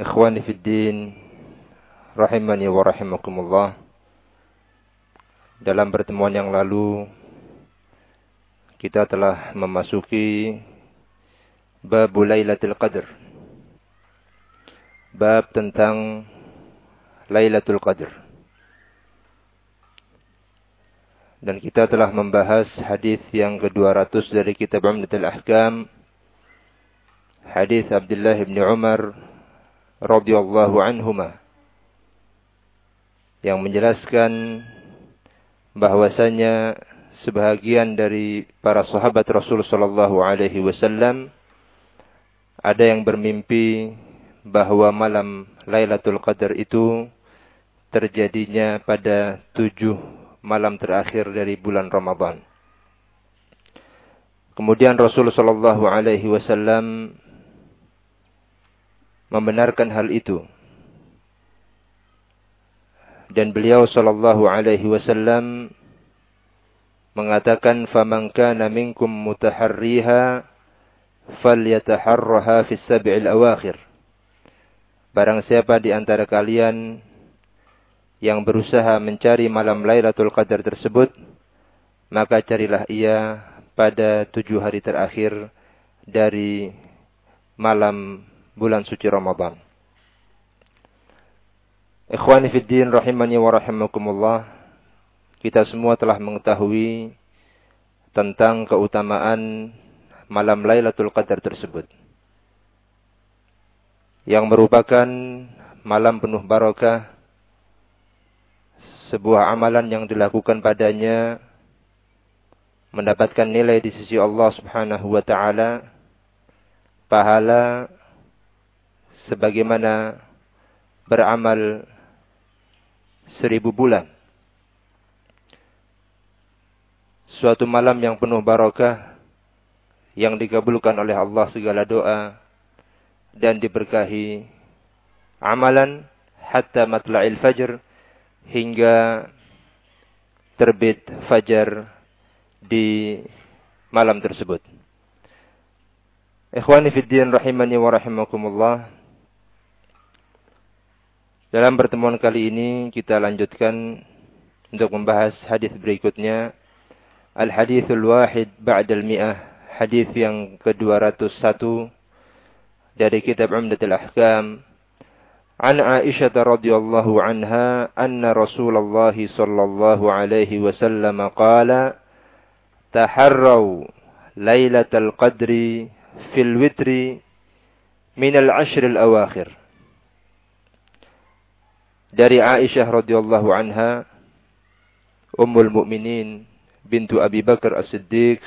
Ikhwani fid din rahimani wa rahimakumullah. Dalam pertemuan yang lalu kita telah memasuki bab Lailatul Qadar. Bab tentang Lailatul Qadar. Dan kita telah membahas hadis yang ke-200 dari kitab Umdatul Ahkam. Hadis Abdullah bin Umar radhiyallahu anhuma yang menjelaskan bahwasanya sebahagian dari para sahabat Rasul sallallahu alaihi wasallam ada yang bermimpi bahwa malam Lailatul Qadar itu terjadinya pada tujuh malam terakhir dari bulan Ramadan. Kemudian Rasul sallallahu alaihi wasallam membenarkan hal itu. Dan beliau sallallahu alaihi wasallam mengatakan faman kana minkum mutaharriha falyataharraha fis sab'il awakhir. Barang siapa di antara kalian yang berusaha mencari malam Lailatul Qadar tersebut, maka carilah ia pada tujuh hari terakhir dari malam bulan suci Ramadan. Ikhwani fid din rahimani wa rahimakumullah. Kita semua telah mengetahui tentang keutamaan malam Lailatul Qadar tersebut. Yang merupakan malam penuh barakah, sebuah amalan yang dilakukan padanya mendapatkan nilai di sisi Allah Subhanahu wa taala, pahala sebagaimana beramal seribu bulan. Suatu malam yang penuh barakah yang dikabulkan oleh Allah segala doa dan diberkahi amalan hatta matla'il fajr hingga terbit fajar di malam tersebut. Ikhwani fiddin rahimani wa rahimakumullah. Dalam pertemuan kali ini kita lanjutkan untuk membahas hadis berikutnya. Al-hadithul wahid ba'dal mi'ah. Hadis yang ke-201 dari kitab Umdatul Ahkam. An Aisyah radhiyallahu anha anna Rasulullah sallallahu alaihi wasallam qala taharraw lailatul qadri fil witri min al-ashr al-awakhir dari Aisyah radhiyallahu anha Ummul Mukminin bintu Abi Bakar As-Siddiq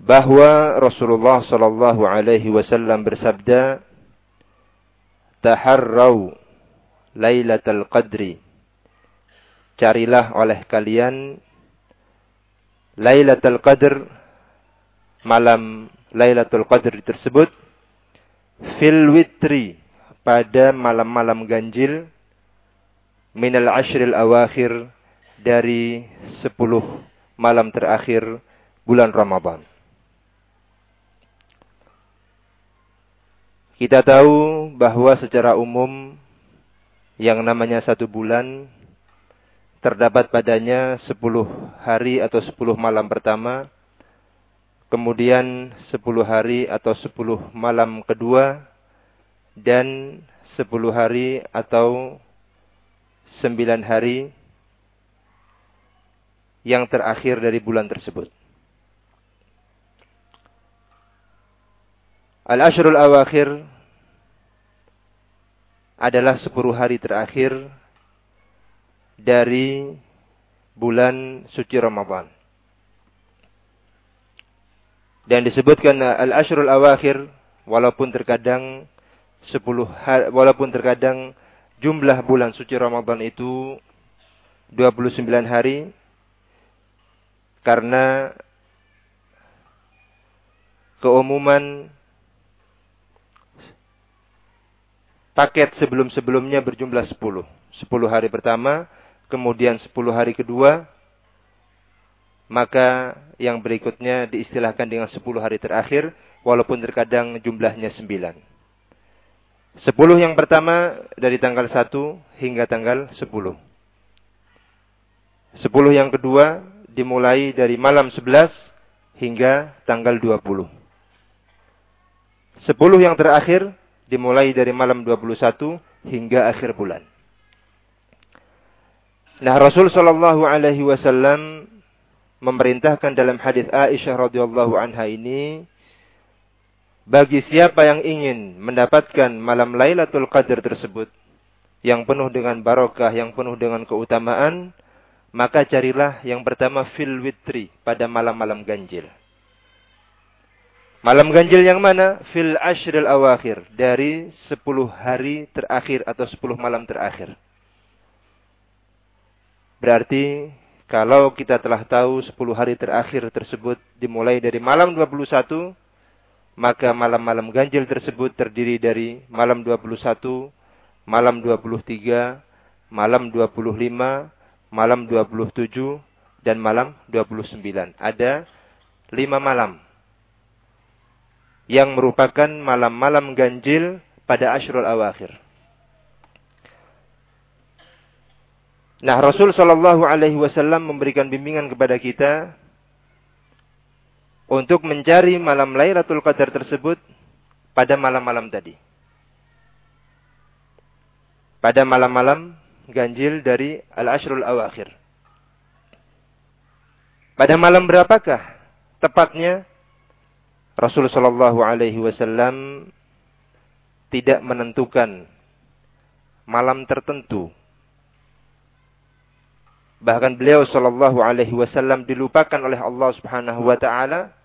bahwa Rasulullah sallallahu alaihi wasallam bersabda Taharrau Lailatul Qadri. Carilah oleh kalian Lailatul Qadr malam Lailatul Qadr tersebut fil witri pada malam-malam ganjil minal ashril awakhir dari sepuluh malam terakhir bulan Ramadan. Kita tahu bahwa secara umum yang namanya satu bulan terdapat padanya sepuluh hari atau sepuluh malam pertama, kemudian sepuluh hari atau sepuluh malam kedua, dan sepuluh hari atau sembilan hari yang terakhir dari bulan tersebut. Al-Ashrul Awakhir adalah sepuluh hari terakhir dari bulan suci Ramadan. Dan disebutkan Al-Ashrul Awakhir walaupun terkadang 10 hari, walaupun terkadang jumlah bulan suci Ramadan itu 29 hari karena keumuman paket sebelum-sebelumnya berjumlah 10. 10 hari pertama, kemudian 10 hari kedua, maka yang berikutnya diistilahkan dengan 10 hari terakhir, walaupun terkadang jumlahnya 9. Sepuluh yang pertama dari tanggal satu hingga tanggal sepuluh. Sepuluh yang kedua dimulai dari malam sebelas hingga tanggal dua puluh. Sepuluh yang terakhir dimulai dari malam dua puluh satu hingga akhir bulan. Nah Rasul Shallallahu Alaihi Wasallam memerintahkan dalam hadis Aisyah radhiyallahu anha ini bagi siapa yang ingin mendapatkan malam Lailatul Qadar tersebut yang penuh dengan barokah, yang penuh dengan keutamaan, maka carilah yang pertama fil witri pada malam-malam ganjil. Malam ganjil yang mana? Fil ashril awakhir. Dari 10 hari terakhir atau 10 malam terakhir. Berarti kalau kita telah tahu 10 hari terakhir tersebut dimulai dari malam 21 maka malam-malam ganjil tersebut terdiri dari malam 21, malam 23, malam 25, malam 27, dan malam 29. Ada lima malam yang merupakan malam-malam ganjil pada Ashrul Awakhir. Nah, Rasul Shallallahu Alaihi Wasallam memberikan bimbingan kepada kita untuk mencari malam Lailatul Qadar tersebut pada malam-malam tadi. Pada malam-malam ganjil dari Al-Ashrul Awakhir. Pada malam berapakah tepatnya Rasulullah Shallallahu Alaihi Wasallam tidak menentukan malam tertentu. Bahkan beliau Shallallahu Alaihi Wasallam dilupakan oleh Allah Subhanahu Wa Taala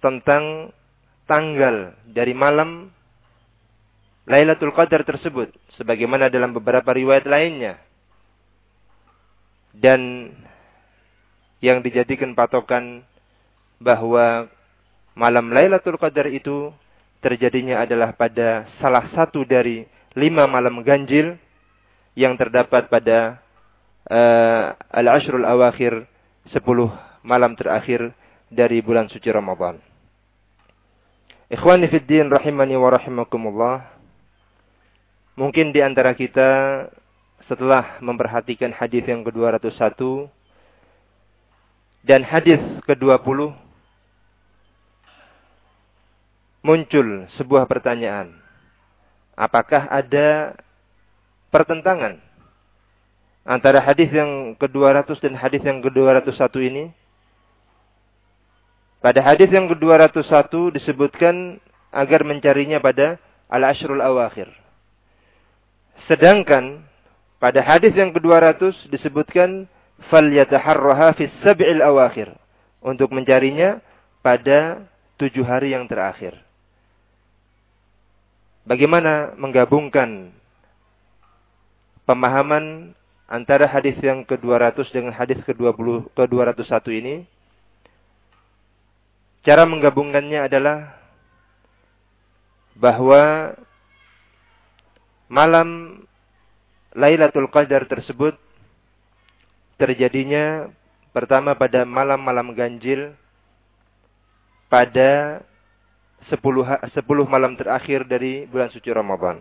tentang tanggal dari malam Lailatul Qadar tersebut sebagaimana dalam beberapa riwayat lainnya dan yang dijadikan patokan bahwa malam Lailatul Qadar itu terjadinya adalah pada salah satu dari lima malam ganjil yang terdapat pada uh, Al-Ashrul Awakhir, sepuluh malam terakhir dari bulan suci Ramadan. Ikhwani fiddin rahimani wa rahimakumullah. Mungkin di antara kita setelah memperhatikan hadis yang ke-201 dan hadis ke-20 muncul sebuah pertanyaan. Apakah ada pertentangan antara hadis yang ke-200 dan hadis yang ke-201 ini? Pada hadis yang ke-201 disebutkan agar mencarinya pada al-ashrul awakhir. Sedangkan pada hadis yang ke-200 disebutkan fal yataharraha fis sab'il awakhir untuk mencarinya pada tujuh hari yang terakhir. Bagaimana menggabungkan pemahaman antara hadis yang ke-200 dengan hadis ke-20 ke-201 ini? Cara menggabungkannya adalah bahwa malam Lailatul Qadar tersebut terjadinya pertama pada malam-malam ganjil pada 10, 10 malam terakhir dari bulan suci Ramadan.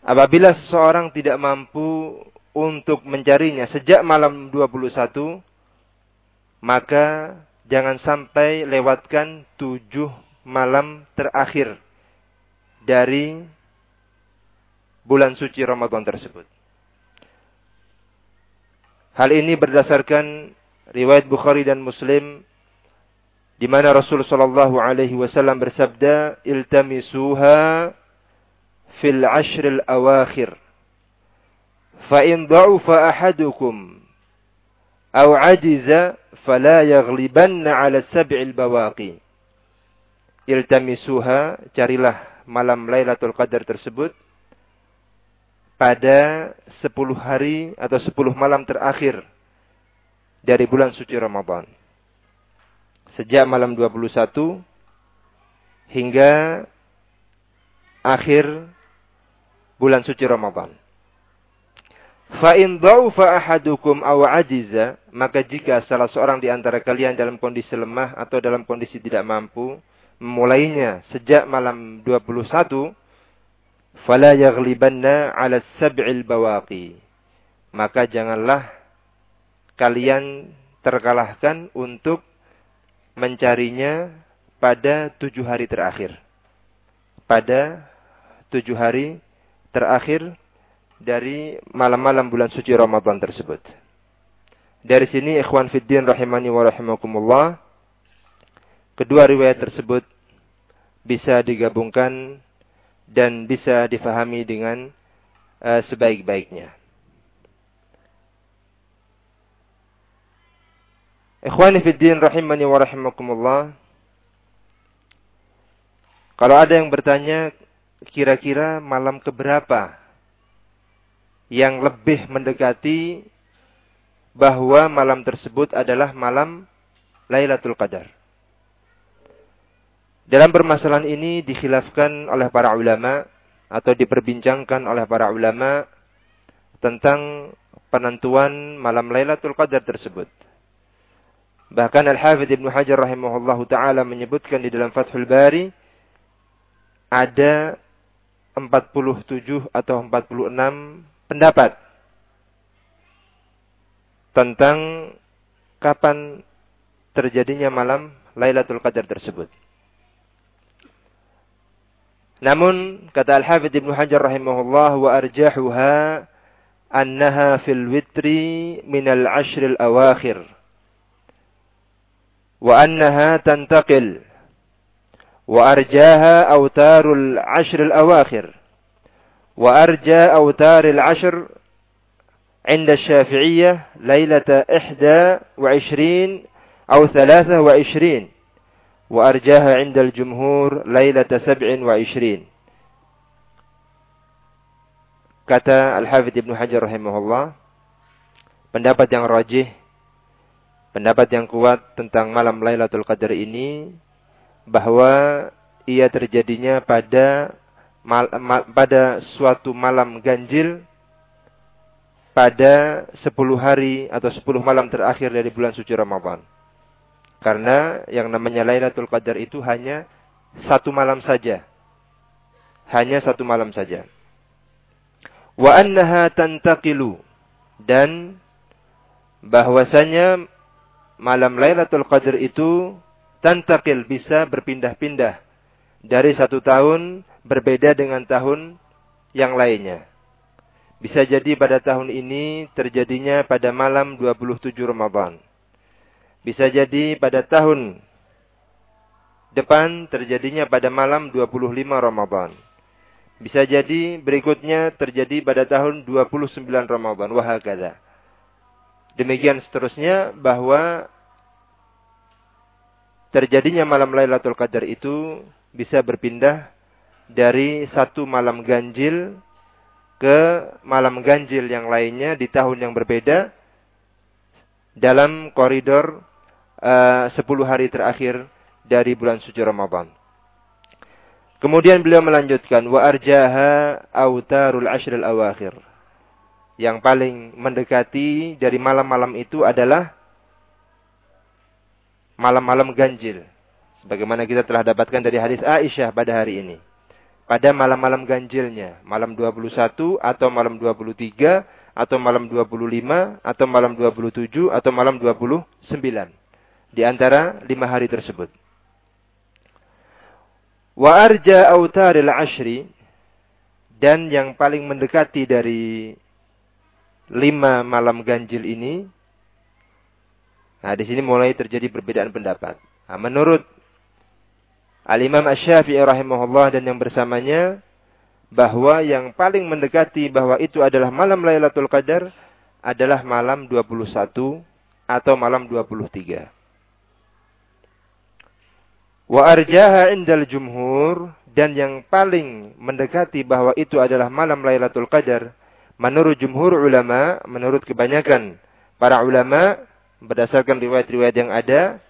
Apabila seseorang tidak mampu untuk mencarinya sejak malam 21 maka jangan sampai lewatkan tujuh malam terakhir dari bulan suci Ramadan tersebut. Hal ini berdasarkan riwayat Bukhari dan Muslim di mana Rasul sallallahu alaihi wasallam bersabda iltamisuha fil ashril awakhir fa in dha'ufa ahadukum aw ajiza fala yaghlibanna ala sab'il bawaqi. iltamisuha, carilah malam Lailatul Qadar tersebut pada 10 hari atau 10 malam terakhir dari bulan suci Ramadan. Sejak malam 21 hingga akhir bulan suci Ramadan. Fa in dhaufa ahadukum aw ajiza, maka jika salah seorang di antara kalian dalam kondisi lemah atau dalam kondisi tidak mampu, memulainya sejak malam 21, fala yaghlibanna 'ala sab'il bawaqi. Maka janganlah kalian terkalahkan untuk mencarinya pada tujuh hari terakhir. Pada tujuh hari terakhir dari malam-malam bulan suci Ramadan tersebut. Dari sini ikhwan fiddin rahimani wa rahimakumullah. Kedua riwayat tersebut bisa digabungkan dan bisa difahami dengan uh, sebaik-baiknya. Ikhwani fiddin rahimani wa rahimakumullah. Kalau ada yang bertanya kira-kira malam keberapa yang lebih mendekati bahwa malam tersebut adalah malam Lailatul Qadar. Dalam permasalahan ini dikhilafkan oleh para ulama atau diperbincangkan oleh para ulama tentang penentuan malam Lailatul Qadar tersebut. Bahkan Al-Hafidh Ibnu Hajar rahimahullah taala menyebutkan di dalam Fathul Bari ada 47 atau 46 pendapat tentang kapan terjadinya malam Lailatul Qadar tersebut. Namun kata Al-Hafidz Ibnu Hajar rahimahullah wa arjahuha annaha fil witri min al-ashr al-awakhir wa annaha tantaqil. Wa arjaha awtarul ashr al-awakhir وأرجى أوتار العشر عند الشافعية ليلة إحدى وعشرين أو ثلاثة وعشرين وأرجاها عند الجمهور ليلة سبع وعشرين kata Al-Hafidh Ibnu Hajar rahimahullah pendapat yang rajih pendapat yang kuat tentang malam Lailatul Qadar ini bahwa ia terjadinya pada mal, mal, pada suatu malam ganjil pada 10 hari atau 10 malam terakhir dari bulan suci Ramadan. Karena yang namanya Lailatul Qadar itu hanya satu malam saja. Hanya satu malam saja. Wa annaha tantaqilu dan bahwasanya malam Lailatul Qadar itu tantakil bisa berpindah-pindah dari satu tahun berbeda dengan tahun yang lainnya. Bisa jadi pada tahun ini terjadinya pada malam 27 Ramadan. Bisa jadi pada tahun depan terjadinya pada malam 25 Ramadan. Bisa jadi berikutnya terjadi pada tahun 29 Ramadan. Wahakada. Demikian seterusnya bahwa terjadinya malam Lailatul Qadar itu bisa berpindah dari satu malam ganjil ke malam ganjil yang lainnya di tahun yang berbeda dalam koridor uh, eh, 10 hari terakhir dari bulan suci Ramadan. Kemudian beliau melanjutkan wa arjaha autarul ashril awakhir. Yang paling mendekati dari malam-malam itu adalah malam-malam ganjil. Sebagaimana kita telah dapatkan dari hadis Aisyah pada hari ini. Pada malam-malam ganjilnya. Malam 21 atau malam 23 atau malam 25 atau malam 27 atau malam 29. Di antara lima hari tersebut. Wa arja autaril ashri dan yang paling mendekati dari lima malam ganjil ini. Nah, di sini mulai terjadi perbedaan pendapat. Nah, menurut Al-Imam Asy-Syafi'i rahimahullah dan yang bersamanya bahwa yang paling mendekati bahwa itu adalah malam Lailatul Qadar adalah malam 21 atau malam 23. Wa arjaha indal jumhur dan yang paling mendekati bahwa itu adalah malam Lailatul Qadar menurut jumhur ulama, menurut kebanyakan para ulama berdasarkan riwayat-riwayat yang ada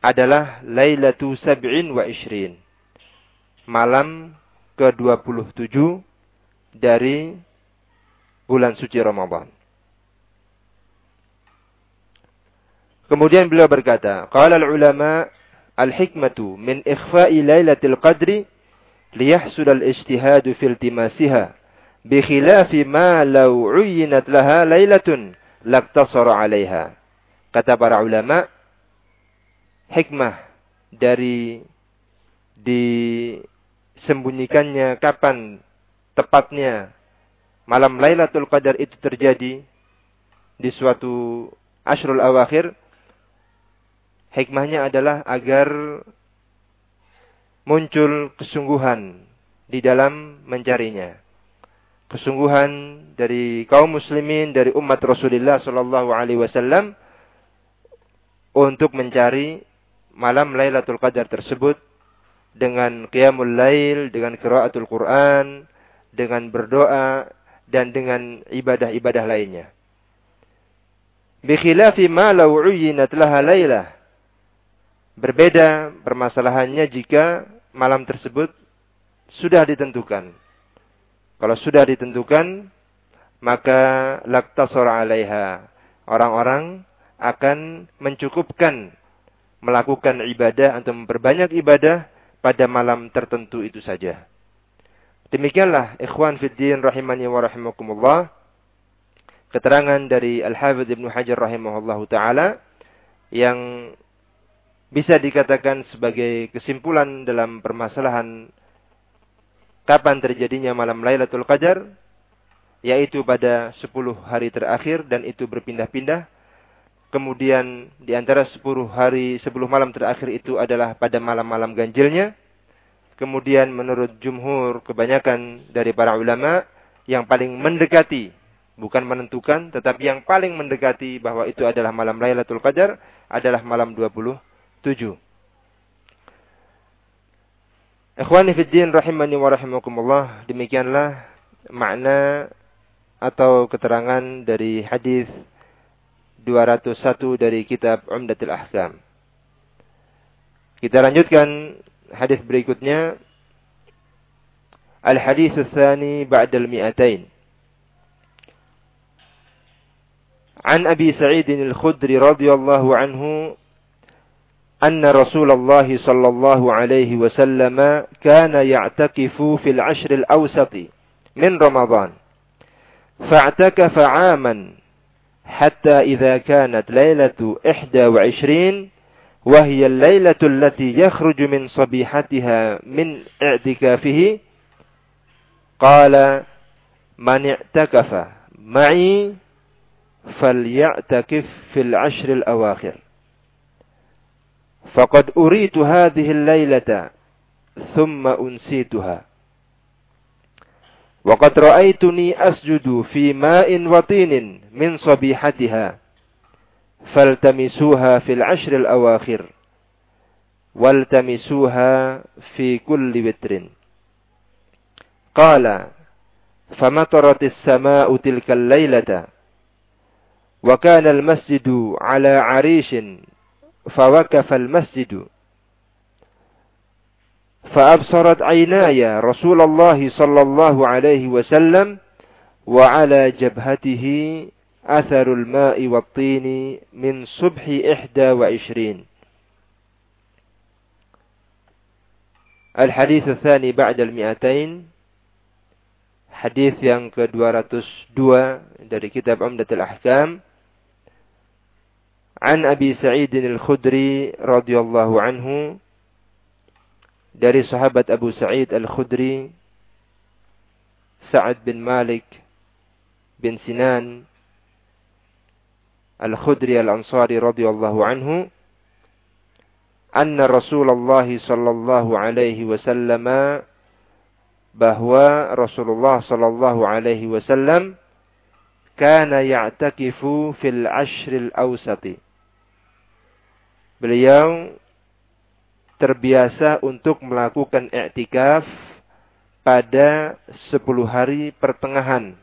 adalah Lailatu Sab'in wa Ishrin. Malam ke-27 dari bulan suci Ramadan. Kemudian beliau berkata, qala al-ulama al-hikmatu min ikhfa'i lailatul qadri liyahsul al-ijtihad fi iltimasiha bi ma law uyyinat laha lailatun laktasara 'alaiha. Kata para ulama, hikmah dari disembunyikannya kapan tepatnya malam Lailatul Qadar itu terjadi di suatu Ashrul Awakhir Hikmahnya adalah agar muncul kesungguhan di dalam mencarinya. Kesungguhan dari kaum muslimin dari umat Rasulullah sallallahu alaihi wasallam untuk mencari malam Lailatul Qadar tersebut dengan qiyamul lail, dengan qiraatul Quran, dengan berdoa dan dengan ibadah-ibadah lainnya. Bikhilafi ma law uyyinat laha lailah Berbeda permasalahannya jika malam tersebut sudah ditentukan. Kalau sudah ditentukan, maka laktasor alaiha. Orang-orang akan mencukupkan melakukan ibadah atau memperbanyak ibadah pada malam tertentu itu saja. Demikianlah ikhwan fiddin rahimani wa rahimakumullah. Keterangan dari Al-Hafidh Ibnu Hajar rahimahullahu taala yang bisa dikatakan sebagai kesimpulan dalam permasalahan kapan terjadinya malam Lailatul Qadar yaitu pada 10 hari terakhir dan itu berpindah-pindah. Kemudian di antara 10 hari 10 malam terakhir itu adalah pada malam-malam ganjilnya. Kemudian menurut jumhur kebanyakan dari para ulama yang paling mendekati bukan menentukan tetapi yang paling mendekati bahwa itu adalah malam Lailatul Qadar adalah malam 20 7. Ikhwani fi din rahimani wa rahimakumullah. Demikianlah makna atau keterangan dari hadis 201 dari kitab Umdatul Ahkam. Kita lanjutkan hadis berikutnya. Al-hadis tsani ba'da al-mi'atain. عن أبي سعيد الخدري رضي الله عنه أن رسول الله صلى الله عليه وسلم كان يعتكف في العشر الأوسط من رمضان فاعتكف عاما حتى إذا كانت ليلة إحدى وعشرين وهي الليلة التي يخرج من صبيحتها من اعتكافه قال من اعتكف معي فليعتكف في العشر الأواخر. فقد أريت هذه الليلة ثم أنسيتها. وقد رأيتني أسجد في ماء وطين من صبيحتها فالتمسوها في العشر الأواخر والتمسوها في كل وتر. قال فمطرت السماء تلك الليلة وكان المسجد على عريش فوقف المسجد. فأبصرت عيناي رسول الله صلى الله عليه وسلم وعلى جبهته أثر الماء والطين من صبح إحدى وعشرين. الحديث الثاني بعد المئتين. حديث yang ke-202 dari kitab Umdatul Ahkam. An Abi Sa'id Al-Khudri radhiyallahu anhu dari sahabat Abu Sa'id Al-Khudri Sa'ad bin Malik bin Sinan Al-Khudri Al-Ansari radhiyallahu anhu anna Rasulullah sallallahu alaihi wasallam bahwa Rasulullah sallallahu alaihi wasallam kana ya'takifu fil ashril awsati beliau terbiasa untuk melakukan i'tikaf pada 10 hari pertengahan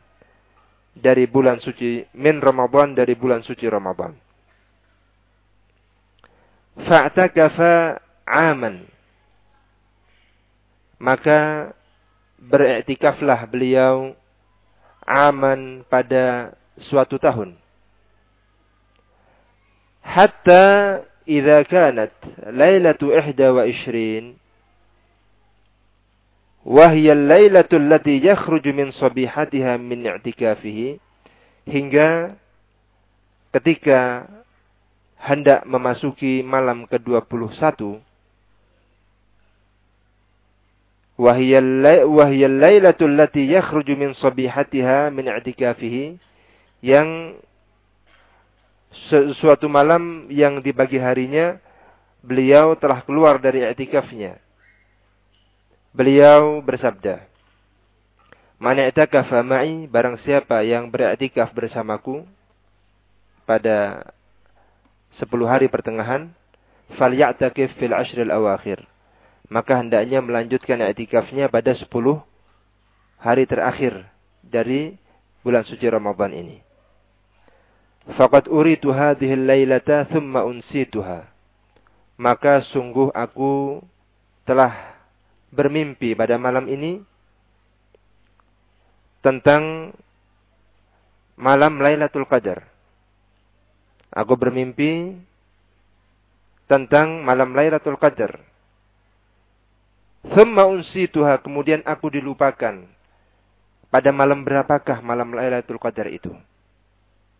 dari bulan suci min Ramadan dari bulan suci Ramadan. Fa'takafa aman. Maka beriktikaflah beliau aman pada suatu tahun. Hatta idza kanat lailatu 21 وهي الليلة التي يخرج من صبيحتها من اعتكافه hingga ketika hendak memasuki malam ke-21 wahiyal lailatul lati yakhruju min sabihatiha min i'tikafihi yang suatu malam yang di pagi harinya beliau telah keluar dari i'tikafnya Beliau bersabda, Man i'takafa ma'i barang siapa yang beriktikaf bersamaku pada 10 hari pertengahan, falya'takif fil ashril awakhir. Maka hendaknya melanjutkan i'tikafnya pada 10 hari terakhir dari bulan suci Ramadan ini. Faqad uritu hadhihi lailata thumma unsituha. Maka sungguh aku telah bermimpi pada malam ini tentang malam Lailatul Qadar. Aku bermimpi tentang malam Lailatul Qadar. Thumma unsituha, kemudian aku dilupakan. Pada malam berapakah malam Lailatul Qadar itu?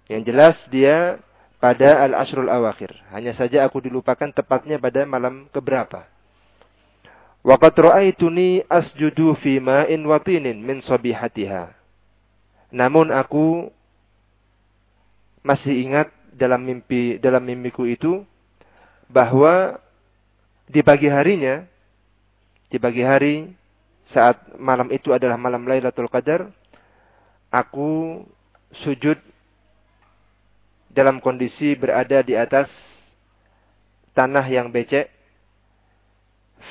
Yang jelas dia pada al-ashrul awakhir. Hanya saja aku dilupakan tepatnya pada malam keberapa. Waqad ra'aituni asjudu fi ma'in watinin min sabihatiha. Namun aku masih ingat dalam mimpi dalam mimpiku itu bahwa di pagi harinya di pagi hari saat malam itu adalah malam Lailatul Qadar aku sujud dalam kondisi berada di atas tanah yang becek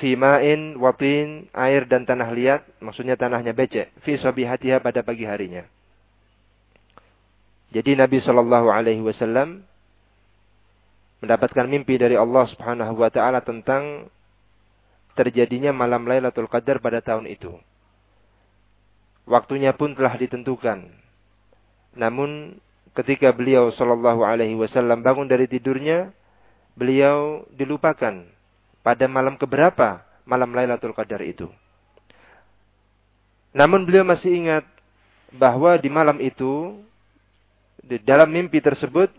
Fima'in, wapin, air dan tanah liat, maksudnya tanahnya becek. Fi sobihatiha pada pagi harinya. Jadi Nabi Shallallahu Alaihi Wasallam mendapatkan mimpi dari Allah Subhanahu Wa Taala tentang terjadinya malam Lailatul Qadar pada tahun itu. Waktunya pun telah ditentukan. Namun ketika beliau Shallallahu Alaihi Wasallam bangun dari tidurnya, beliau dilupakan pada malam keberapa malam Lailatul Qadar itu. Namun beliau masih ingat bahwa di malam itu, di dalam mimpi tersebut,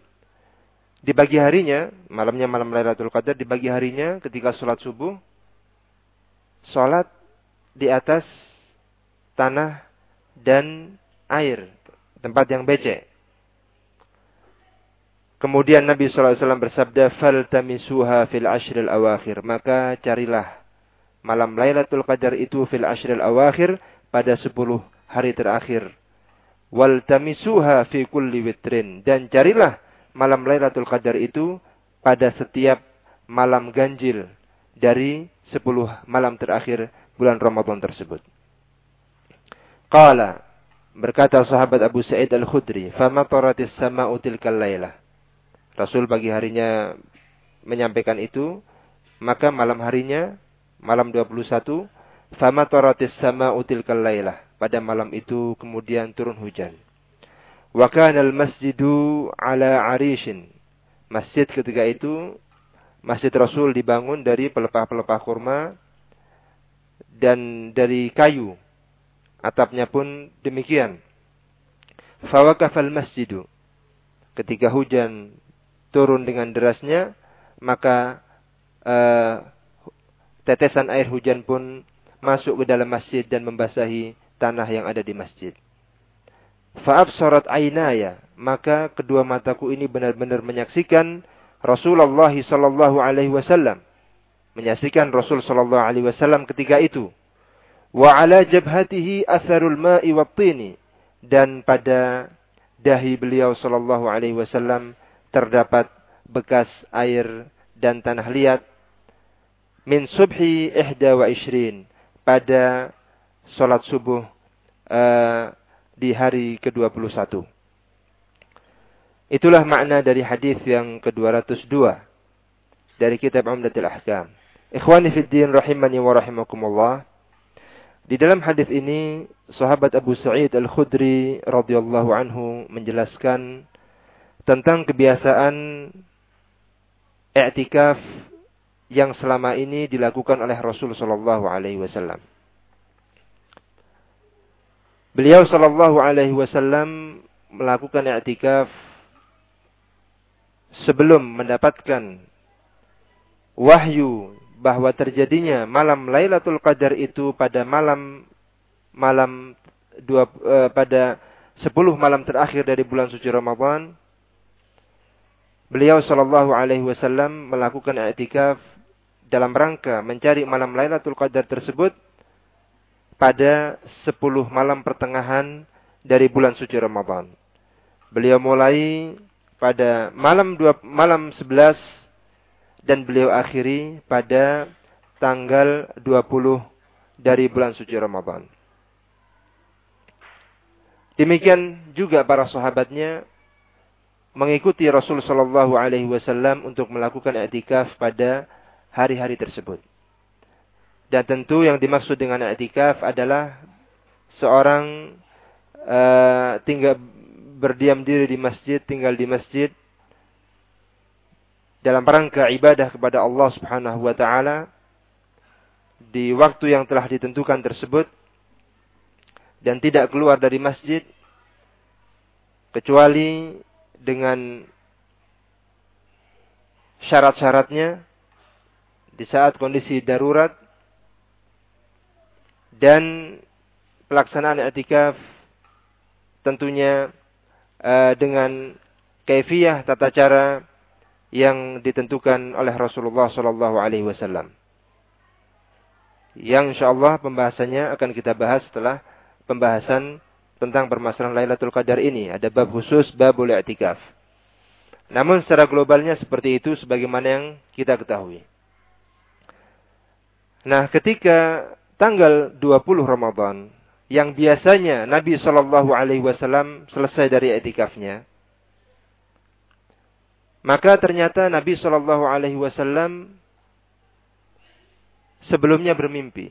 di pagi harinya, malamnya malam Lailatul Qadar, di pagi harinya ketika sholat subuh, sholat di atas tanah dan air, tempat yang becek. Kemudian Nabi SAW bersabda, "Faltamisuha fil ashril awakhir." Maka carilah malam Lailatul Qadar itu fil ashril awakhir pada 10 hari terakhir. Waltamisuha fi kulli witrin dan carilah malam Lailatul Qadar itu pada setiap malam ganjil dari 10 malam terakhir bulan Ramadan tersebut. Qala berkata sahabat Abu Sa'id Al-Khudri, "Famataratis sama'u tilkal lailah." Rasul pagi harinya menyampaikan itu, maka malam harinya, malam 21, fama taratis sama util kalailah. Pada malam itu kemudian turun hujan. Wa kana al-masjidu ala arishin. Masjid ketika itu, Masjid Rasul dibangun dari pelepah-pelepah kurma dan dari kayu. Atapnya pun demikian. Fawakafal masjidu. Ketika hujan turun dengan derasnya, maka uh, tetesan air hujan pun masuk ke dalam masjid dan membasahi tanah yang ada di masjid. Faab sorat ainaya, maka kedua mataku ini benar-benar menyaksikan Rasulullah Sallallahu Alaihi Wasallam, menyaksikan Rasul Sallallahu Alaihi Wasallam ketika itu. Wa ala jabhatihi atharul ma'i dan pada dahi beliau Sallallahu Alaihi Wasallam terdapat bekas air dan tanah liat min subhi ihda wa ishrin pada sholat subuh uh, di hari ke-21. Itulah makna dari hadis yang ke-202 dari kitab Umdatul Ahkam. Ikhwani fid din rahimani wa rahimakumullah. Di dalam hadis ini sahabat Abu Sa'id Al-Khudri radhiyallahu anhu menjelaskan tentang kebiasaan i'tikaf yang selama ini dilakukan oleh Rasul sallallahu alaihi wasallam. Beliau sallallahu alaihi wasallam melakukan i'tikaf sebelum mendapatkan wahyu bahwa terjadinya malam Lailatul Qadar itu pada malam malam dua uh, pada sepuluh malam terakhir dari bulan suci Ramadan beliau Shallallahu Alaihi Wasallam melakukan i'tikaf dalam rangka mencari malam Lailatul Qadar tersebut pada 10 malam pertengahan dari bulan suci Ramadan. Beliau mulai pada malam dua, malam 11 dan beliau akhiri pada tanggal 20 dari bulan suci Ramadan. Demikian juga para sahabatnya mengikuti Rasul Shallallahu Alaihi Wasallam untuk melakukan etikaf pada hari-hari tersebut. Dan tentu yang dimaksud dengan etikaf adalah seorang uh, tinggal berdiam diri di masjid, tinggal di masjid dalam rangka ibadah kepada Allah Subhanahu wa taala di waktu yang telah ditentukan tersebut dan tidak keluar dari masjid kecuali dengan syarat-syaratnya di saat kondisi darurat dan pelaksanaan etikaf tentunya uh, dengan kaifiyah tata cara yang ditentukan oleh Rasulullah Shallallahu Alaihi Wasallam. Yang insya Allah pembahasannya akan kita bahas setelah pembahasan tentang permasalahan Lailatul Qadar ini. Ada bab khusus babul i'tikaf. Namun secara globalnya seperti itu sebagaimana yang kita ketahui. Nah, ketika tanggal 20 Ramadan yang biasanya Nabi Shallallahu alaihi wasallam selesai dari etikafnya, maka ternyata Nabi Shallallahu alaihi wasallam sebelumnya bermimpi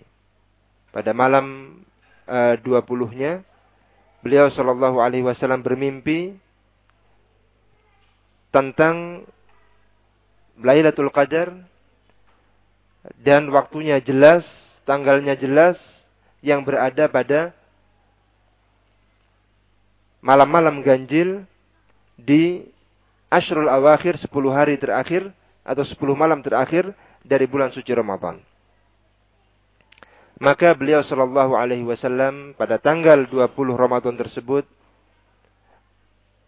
pada malam eh, 20-nya beliau Shallallahu Alaihi Wasallam bermimpi tentang Lailatul Qadar dan waktunya jelas, tanggalnya jelas yang berada pada malam-malam ganjil di Ashrul Awakhir 10 hari terakhir atau 10 malam terakhir dari bulan suci Ramadan. Maka beliau Shallallahu Alaihi Wasallam pada tanggal 20 Ramadan tersebut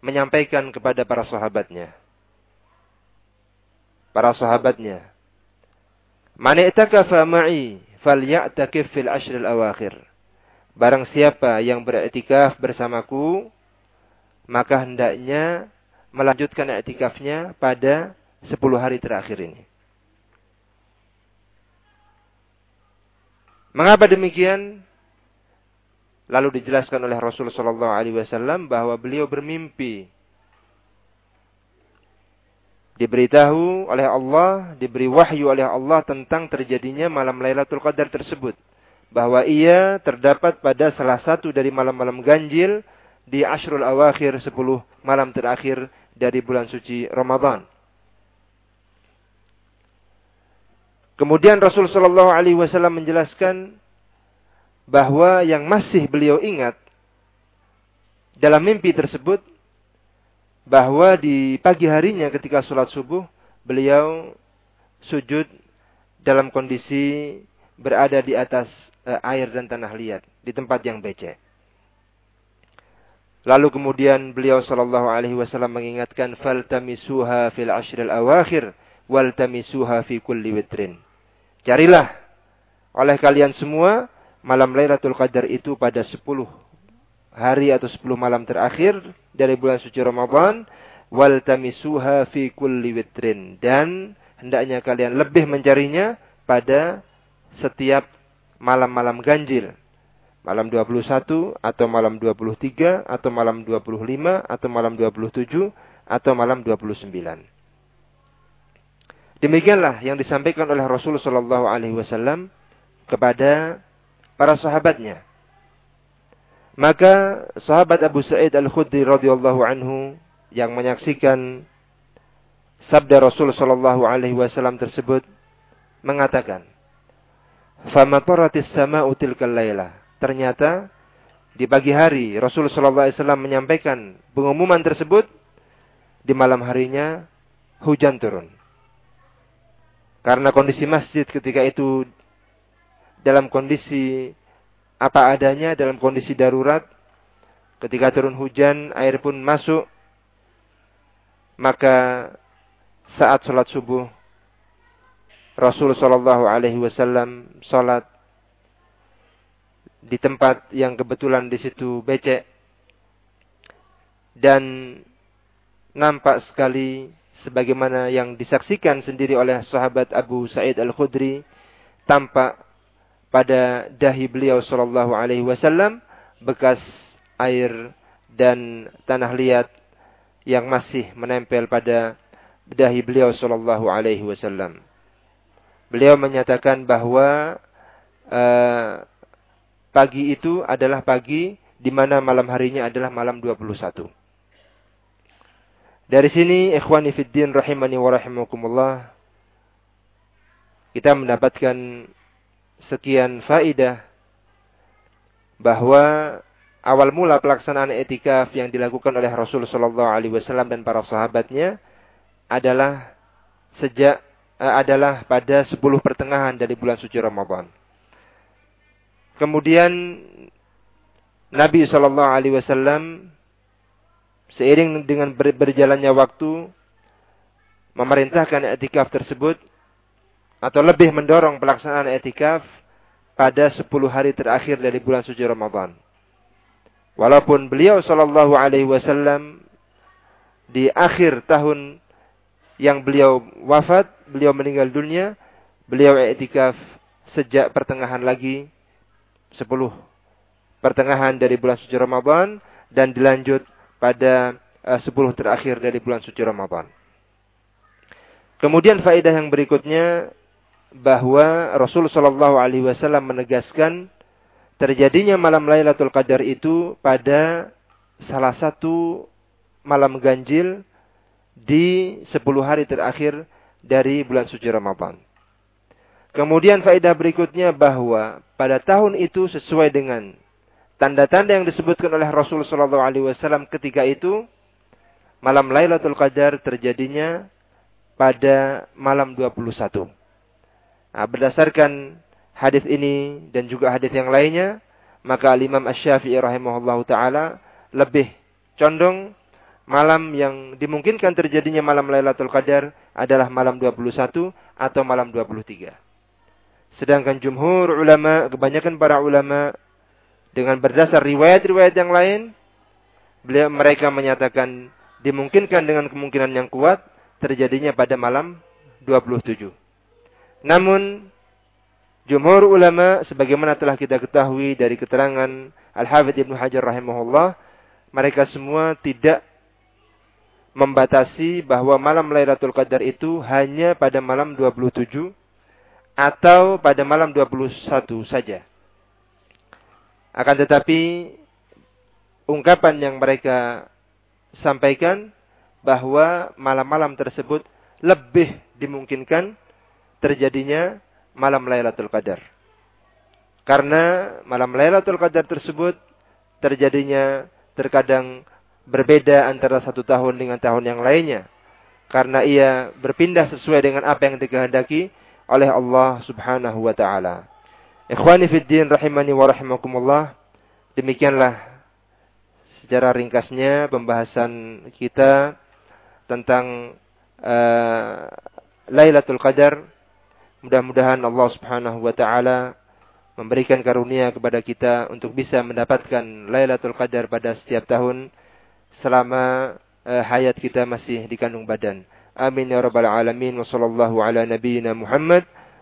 menyampaikan kepada para sahabatnya. Para sahabatnya. Man i'takafa ma'i falya'takif fil ashril awakhir. Barang siapa yang beriktikaf bersamaku, maka hendaknya melanjutkan iktikafnya pada 10 hari terakhir ini. Mengapa demikian? Lalu dijelaskan oleh Rasulullah Wasallam bahwa beliau bermimpi. Diberitahu oleh Allah, diberi wahyu oleh Allah tentang terjadinya malam Lailatul Qadar tersebut. Bahwa ia terdapat pada salah satu dari malam-malam ganjil di Ashrul Awakhir 10 malam terakhir dari bulan suci Ramadan. Kemudian Rasul Shallallahu Alaihi Wasallam menjelaskan bahwa yang masih beliau ingat dalam mimpi tersebut bahwa di pagi harinya ketika sholat subuh beliau sujud dalam kondisi berada di atas uh, air dan tanah liat di tempat yang becek. Lalu kemudian beliau sallallahu alaihi wasallam mengingatkan fal tamisuha fil ashril awakhir wal tamisuha fi kulli witrin. Carilah oleh kalian semua malam Lailatul Qadar itu pada 10 hari atau 10 malam terakhir dari bulan suci Ramadan wal tamisuha fi kulli witrin dan hendaknya kalian lebih mencarinya pada setiap malam-malam ganjil. Malam 21 atau malam 23 atau malam 25 atau malam 27 atau malam 29. Demikianlah yang disampaikan oleh Rasulullah Wasallam kepada para sahabatnya. Maka sahabat Abu Sa'id Al-Khudri radhiyallahu anhu yang menyaksikan sabda Rasul sallallahu alaihi wasallam tersebut mengatakan, "Famataratis sama'u tilkal lailah." Ternyata di pagi hari Rasul sallallahu alaihi wasallam menyampaikan pengumuman tersebut di malam harinya hujan turun. Karena kondisi masjid ketika itu dalam kondisi apa adanya, dalam kondisi darurat, ketika turun hujan, air pun masuk, maka saat sholat subuh Rasul Shallallahu Alaihi Wasallam sholat di tempat yang kebetulan di situ becek. Dan nampak sekali sebagaimana yang disaksikan sendiri oleh sahabat Abu Sa'id Al-Khudri tampak pada dahi beliau sallallahu alaihi wasallam bekas air dan tanah liat yang masih menempel pada dahi beliau sallallahu alaihi wasallam. Beliau menyatakan bahwa uh, pagi itu adalah pagi di mana malam harinya adalah malam 21. Dari sini ikhwani fiddin rahimani wa rahimakumullah kita mendapatkan sekian faidah bahwa awal mula pelaksanaan etikaf yang dilakukan oleh Rasul Shallallahu Alaihi Wasallam dan para sahabatnya adalah sejak uh, adalah pada 10 pertengahan dari bulan suci Ramadan. Kemudian Nabi Shallallahu Alaihi Wasallam seiring dengan berjalannya waktu memerintahkan etikaf tersebut atau lebih mendorong pelaksanaan etikaf pada 10 hari terakhir dari bulan suci Ramadan. Walaupun beliau Shallallahu Alaihi Wasallam di akhir tahun yang beliau wafat, beliau meninggal dunia, beliau etikaf sejak pertengahan lagi 10 pertengahan dari bulan suci Ramadan dan dilanjut pada eh, uh, 10 terakhir dari bulan suci Ramadan. Kemudian faedah yang berikutnya bahwa Rasul Shallallahu Alaihi Wasallam menegaskan terjadinya malam Lailatul Qadar itu pada salah satu malam ganjil di 10 hari terakhir dari bulan suci Ramadan. Kemudian faedah berikutnya bahwa pada tahun itu sesuai dengan tanda-tanda yang disebutkan oleh Rasul Shallallahu Alaihi ketika itu malam Lailatul Qadar terjadinya pada malam 21. Nah, berdasarkan hadis ini dan juga hadis yang lainnya, maka Imam Asy-Syafi'i rahimahullahu taala lebih condong malam yang dimungkinkan terjadinya malam Lailatul Qadar adalah malam 21 atau malam 23. Sedangkan jumhur ulama, kebanyakan para ulama dengan berdasar riwayat-riwayat yang lain, beliau mereka menyatakan dimungkinkan dengan kemungkinan yang kuat terjadinya pada malam 27. Namun Jumhur ulama sebagaimana telah kita ketahui dari keterangan Al-Hafidh Ibnu Hajar rahimahullah, mereka semua tidak membatasi bahwa malam Lailatul Qadar itu hanya pada malam 27 atau pada malam 21 saja. Akan tetapi ungkapan yang mereka sampaikan bahwa malam-malam tersebut lebih dimungkinkan terjadinya malam Lailatul Qadar. Karena malam Lailatul Qadar tersebut terjadinya terkadang berbeda antara satu tahun dengan tahun yang lainnya. Karena ia berpindah sesuai dengan apa yang dikehendaki oleh Allah subhanahu wa ta'ala. Ikhwani fiddin rahimani wa rahimakumullah. Demikianlah secara ringkasnya pembahasan kita tentang uh, Lailatul Qadar Mudah-mudahan Allah Subhanahu wa taala memberikan karunia kepada kita untuk bisa mendapatkan Lailatul Qadar pada setiap tahun selama uh, hayat kita masih di kandung badan. Amin ya rabbal alamin wa sallallahu ala nabiyyina Muhammad